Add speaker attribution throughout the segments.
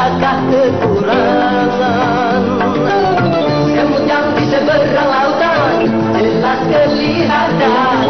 Speaker 1: adakah kekurangan? Semut yang di seberang lautan Jelas kelihatan.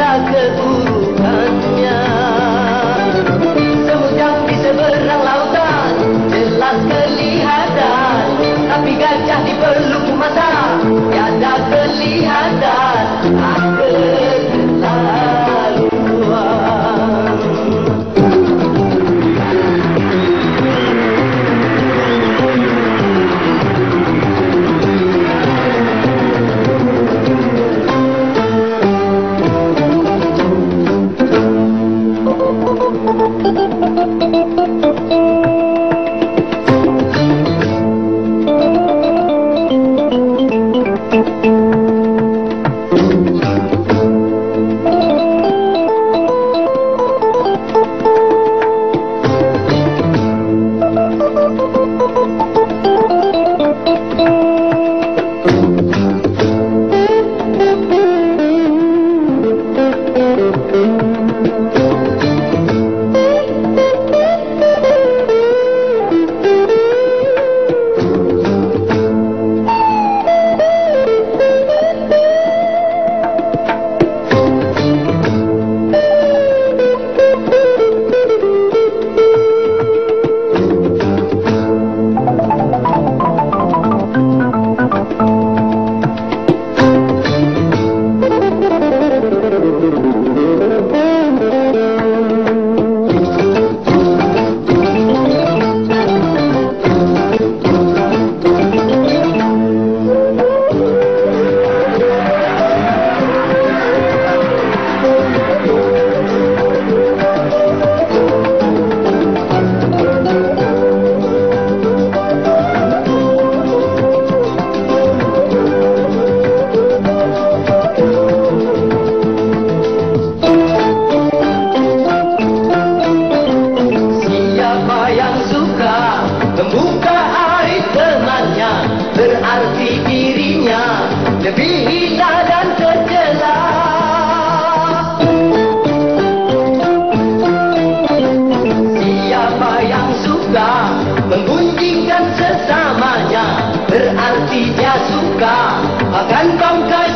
Speaker 1: anda lebih hina dan tercela. Siapa yang suka menggunjingkan sesamanya Berarti dia suka. Akan bangkai